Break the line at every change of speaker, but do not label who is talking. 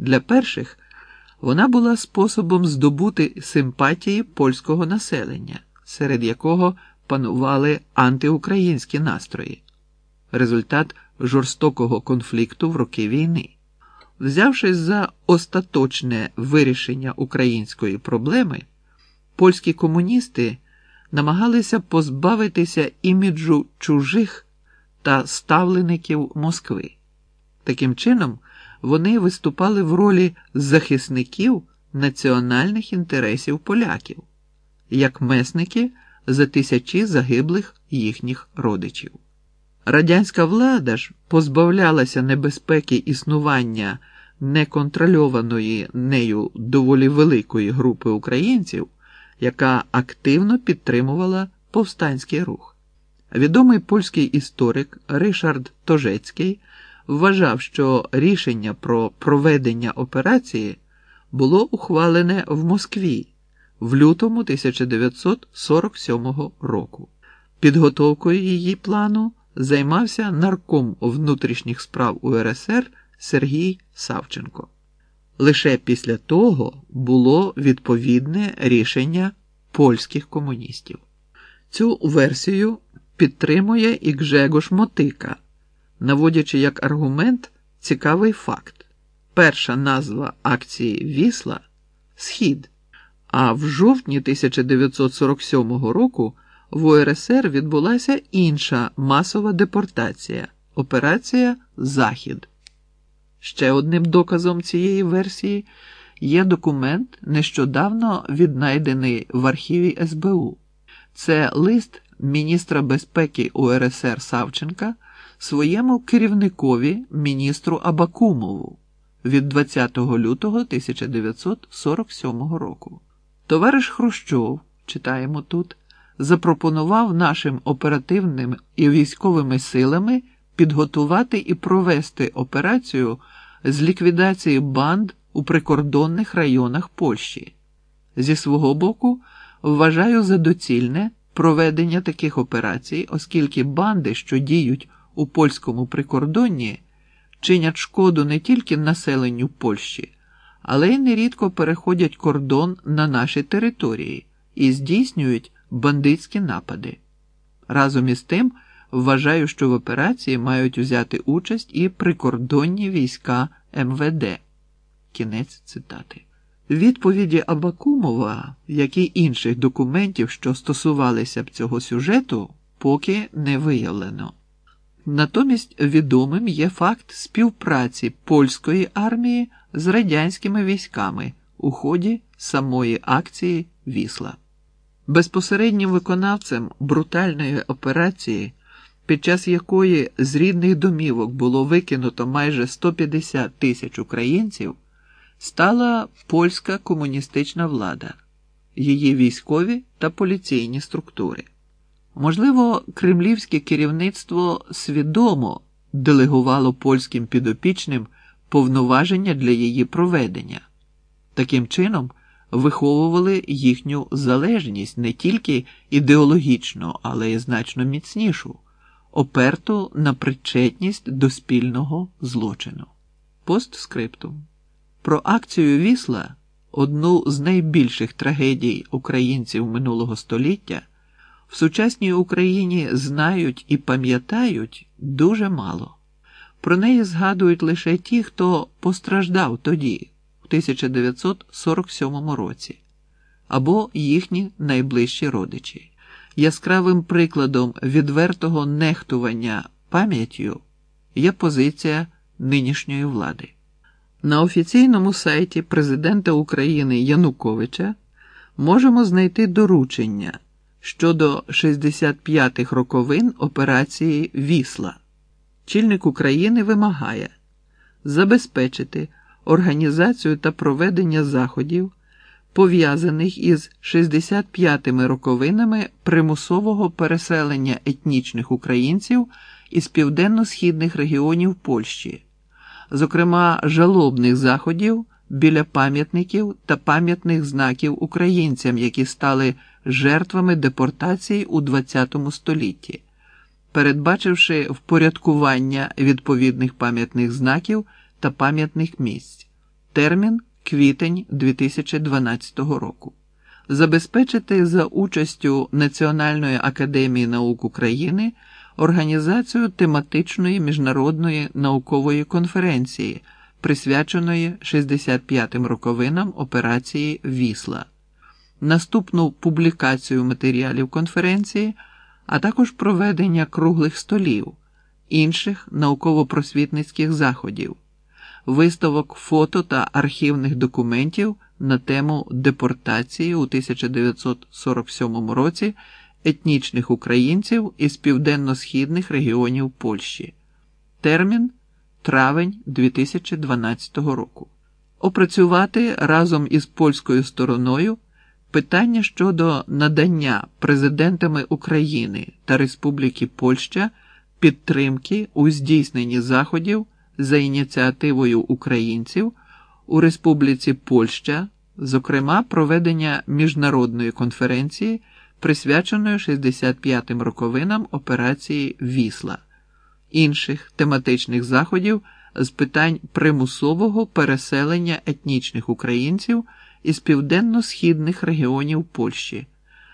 Для перших вона була способом здобути симпатії польського населення, серед якого панували антиукраїнські настрої, результат жорстокого конфлікту в роки війни. Взявшись за остаточне вирішення української проблеми, польські комуністи намагалися позбавитися іміджу чужих та ставлеників Москви. Таким чином, вони виступали в ролі захисників національних інтересів поляків, як месники за тисячі загиблих їхніх родичів. Радянська влада ж позбавлялася небезпеки існування неконтрольованої нею доволі великої групи українців, яка активно підтримувала повстанський рух. Відомий польський історик Ришард Тожецький вважав, що рішення про проведення операції було ухвалене в Москві в лютому 1947 року. Підготовкою її плану займався нарком внутрішніх справ УРСР Сергій Савченко. Лише після того було відповідне рішення польських комуністів. Цю версію підтримує і Гжегош Мотика, наводячи як аргумент цікавий факт: перша назва акції Вісла Схід. А в жовтні 1947 року в УРСР відбулася інша масова депортація операція Захід. Ще одним доказом цієї версії є документ, нещодавно віднайдений в архіві СБУ. Це лист міністра безпеки УРСР Савченка своєму керівникові міністру Абакумову від 20 лютого 1947 року. Товариш Хрущов, читаємо тут, запропонував нашим оперативним і військовими силами підготувати і провести операцію з ліквідації банд у прикордонних районах Польщі. Зі свого боку, вважаю за доцільне проведення таких операцій, оскільки банди, що діють у польському прикордонні, чинять шкоду не тільки населенню Польщі, але й нерідко переходять кордон на наші території і здійснюють бандитські напади. Разом із тим, вважаю, що в операції мають взяти участь і прикордонні війська МВД. Кінець цитати. Відповіді Абакумова, як і інших документів, що стосувалися б цього сюжету, поки не виявлено. Натомість відомим є факт співпраці польської армії з радянськими військами у ході самої акції Вісла. Безпосереднім виконавцем брутальної операції, під час якої з рідних домівок було викинуто майже 150 тисяч українців, стала польська комуністична влада, її військові та поліційні структури. Можливо, кремлівське керівництво свідомо делегувало польським підопічним повноваження для її проведення. Таким чином, виховували їхню залежність не тільки ідеологічну, але й значно міцнішу, оперту на причетність до спільного злочину. Постскриптум. Про акцію Вісла, одну з найбільших трагедій українців минулого століття, в сучасній Україні знають і пам'ятають дуже мало. Про неї згадують лише ті, хто постраждав тоді, в 1947 році, або їхні найближчі родичі. Яскравим прикладом відвертого нехтування пам'яттю є позиція нинішньої влади. На офіційному сайті президента України Януковича можемо знайти доручення щодо 65-х роковин операції Вісла. Чільник України вимагає забезпечити організацію та проведення заходів, пов'язаних із 65-ми роковинами примусового переселення етнічних українців із південно-східних регіонів Польщі, зокрема жалобних заходів біля пам'ятників та пам'ятних знаків українцям, які стали жертвами депортації у ХХ столітті, передбачивши впорядкування відповідних пам'ятних знаків та пам'ятних місць, Термін квітень 2012 року. Забезпечити за участю Національної академії наук України організацію тематичної міжнародної наукової конференції, присвяченої 65-м роковинам операції Вісла, наступну публікацію матеріалів конференції, а також проведення круглих столів, інших науково-просвітницьких заходів, виставок фото та архівних документів на тему депортації у 1947 році етнічних українців із південно-східних регіонів Польщі. Термін травень 2012 року. Опрацювати разом із польською стороною питання щодо надання президентами України та Республіки Польща підтримки у здійсненні заходів за ініціативою українців у Республіці Польща, зокрема проведення міжнародної конференції, присвяченої 65-м роковинам операції Вісла, інших тематичних заходів з питань примусового переселення етнічних українців із південно-східних регіонів Польщі.